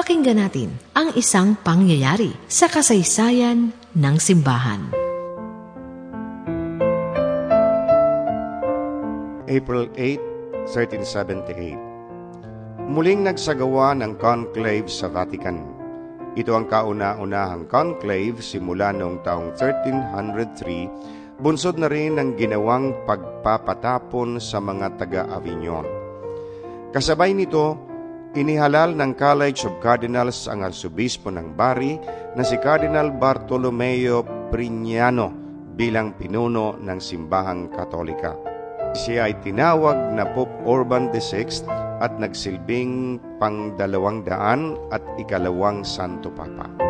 Pakinggan natin ang isang pangyayari sa kasaysayan ng simbahan. April 8, 1378 Muling nagsagawa ng conclave sa Vatican. Ito ang kauna-unahang conclave simula noong taong 1303, bunsod na rin ang ginawang pagpapatapon sa mga taga-Avignon. Kasabay nito, inihalal ng College of Cardinals ang arsobispo ng Bari na si Cardinal Bartolomeo Prignano bilang pinuno ng simbahang katolika. Siya ay tinawag na Pope Urban VI at nagsilbing pang dalawang daan at ikalawang Santo Papa.